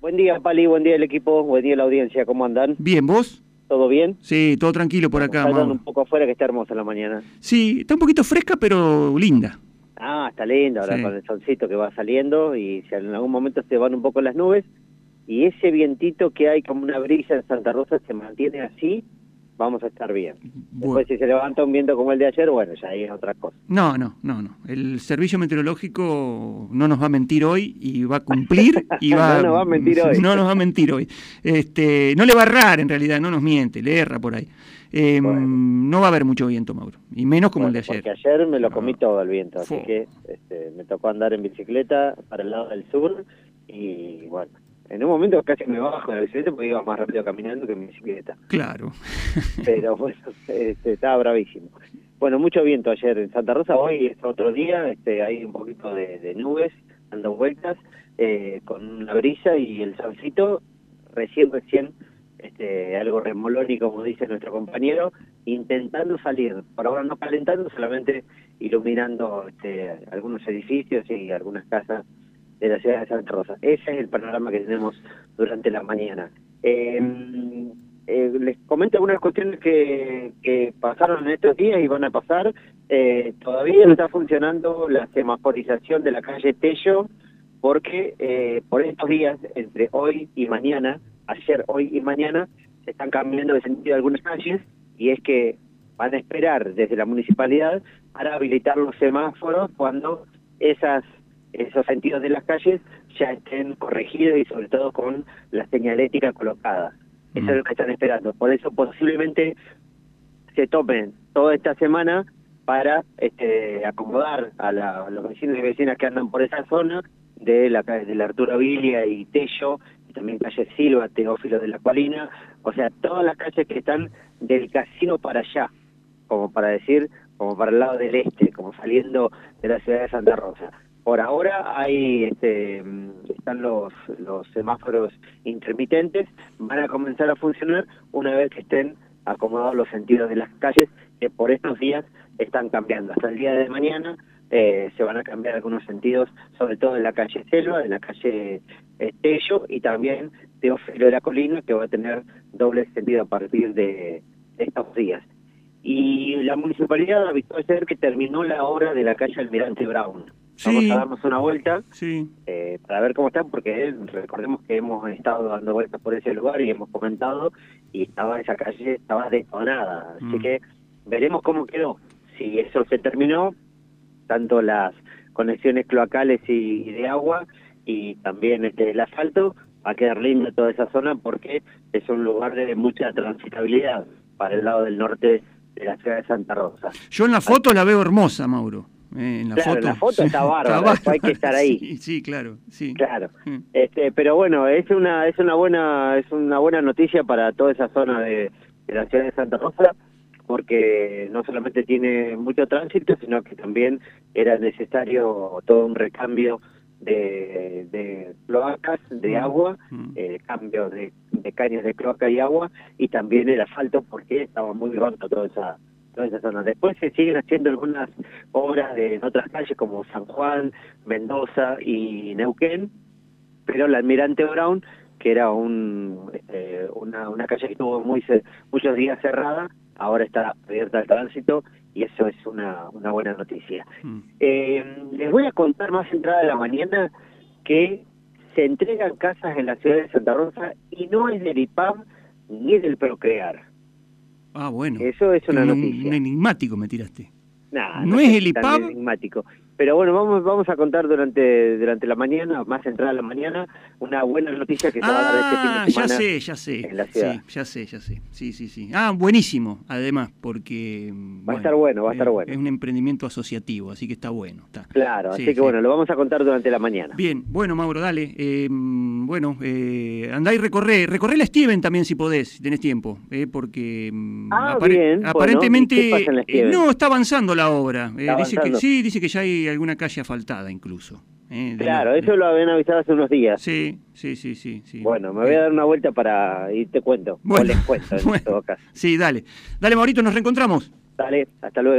Buen día, Pali, buen día el equipo, buen día la audiencia, ¿cómo andan? Bien, ¿vos? ¿Todo bien? Sí, todo tranquilo por acá, Mau. un poco afuera que está hermosa la mañana. Sí, está un poquito fresca, pero linda. Ah, está lindo ahora Sí. con el solcito que va saliendo y si en algún momento se van un poco las nubes y ese vientito que hay como una brisa en Santa Rosa se mantiene así, vamos a estar bien. Bueno. Después si se levanta un viento como el de ayer, bueno, ya ahí es otra cosa. No, no, no, no. El servicio meteorológico no nos va a mentir hoy y va a cumplir y va No nos va a mentir hoy. No nos va a mentir hoy. Este, no le va a errar en realidad, no nos miente, le erra por ahí. Eh, Bueno. No va a haber mucho viento, Mauro, y menos como Bueno, el de ayer. Porque ayer me lo No. comí todo el viento, así que este, me tocó andar en bicicleta para el lado del sur y bueno, en un momento casi me bajo de la bicicleta porque iba más rápido caminando que en bicicleta. Claro. pero bueno, este, estaba bravísimo. Bueno, mucho viento ayer en Santa Rosa, hoy es otro día, este, hay un poquito de, de nubes dando vueltas, eh, con una brisa y el solcito recién, recién, este, algo remolón y como dice nuestro compañero, intentando salir, por ahora no calentando, solamente iluminando este, algunos edificios y algunas casas de la ciudad de Santa Rosa. Ese es el panorama que tenemos durante la mañana. Eh, eh, les comento algunas cuestiones que, que pasaron en estos días y van a pasar. Eh, todavía no está funcionando la semaforización de la calle Tello porque eh, por estos días, entre hoy y mañana, ayer, hoy y mañana, se están cambiando de sentido algunas calles y es que van a esperar desde la municipalidad para habilitar los semáforos cuando esas esos sentidos de las calles ya estén corregidos y sobre todo con la señalética colocada. Eso Mm. es lo que están esperando. Por eso posiblemente se tomen toda esta semana para este, acomodar a, la- a los vecinos y vecinas que andan por esa zona de la calle de la Arturo Vilia y Tello, y también calle Silva, Teófilo de la Colina, o sea, todas las calles que están del casino para allá, como para decir, como para el lado del este, como saliendo de la ciudad de Santa Rosa. Por ahora hay este, están los, los semáforos intermitentes, van a comenzar a funcionar una vez que estén acomodados los sentidos de las calles que por estos días están cambiando. Hasta el día de mañana eh, se van a cambiar algunos sentidos, sobre todo en la calle Selva, en la calle Estello y también Teófilo de la Colina, que va a tener doble sentido a partir de estos días. Y la municipalidad avisó ayer que terminó la obra de la calle Almirante Brown. Vamos Sí. a darnos una vuelta Sí. eh, para ver cómo está, porque eh, recordemos que hemos estado dando vueltas por ese lugar y hemos comentado, y estaba esa calle, estaba detonada, así Mm. que veremos cómo quedó. Si eso se terminó, tanto las conexiones cloacales y, y de agua, y también este, el asfalto, va a quedar linda toda esa zona porque es un lugar de mucha transitabilidad para el lado del norte de la ciudad de Santa Rosa. Yo en la foto la veo hermosa, Mauro. Eh, en la Claro, foto, la foto está bárbara, hay que estar ahí. Sí, sí, claro. Sí. Claro. Mm. Este, pero bueno, es una es una buena es una buena noticia para toda esa zona de, de la ciudad de Santa Rosa porque no solamente tiene mucho tránsito, sino que también era necesario todo un recambio de, de cloacas, de Mm. agua, Mm. eh, cambio de, de caños de cloaca y agua, y también el asfalto porque estaba muy roto toda esa, toda esa zona. Después se siguen haciendo algunas obras de, en otras calles como San Juan, Mendoza y Neuquén, pero la Almirante Brown, que era un, este, una, una calle que estuvo muy, muchos días cerrada, ahora está abierta al tránsito y eso es una, una buena noticia. Mm. Eh, les voy a contar más entrada de la mañana que se entregan casas en la ciudad de Santa Rosa y no es del IPAM ni del Procrear. Ah, bueno. Eso es una un, noticia. un enigmático me tiraste. Nah, ¿No sé es si el enigmático. Pero bueno, vamos vamos a contar durante durante la mañana, más entrada la mañana, una buena noticia que se va a dar este fin Ah, de ya semana. sé, ya sé. en la ciudad. Sí, ya sé, ya sé. Sí, sí, sí. Ah, buenísimo, además, porque... Va a estar bueno, va a estar es- bueno. Es un emprendimiento asociativo, así que está bueno. Está. Claro, Sí, así que sí. bueno, lo vamos a contar durante la mañana. Bien, bueno, Mauro, dale. Eh, mm, bueno, eh, andá y recorré. Recorré la Steven también si podés, si tenés tiempo. eh, porque mm, Ah, bien, aparentemente... ¿y qué pasa en la eh, no, está avanzando la obra. Eh, ¿Está dice que? Sí, dice que ya hay alguna calle asfaltada incluso. eh, Claro, la- eso lo habían avisado hace unos días. Sí, sí, sí, sí. sí. Bueno, me voy a dar una vuelta para y te cuento. Bueno, o les cuento en bueno. todo caso. Sí, dale. Dale, Maurito, nos reencontramos. Dale, hasta luego.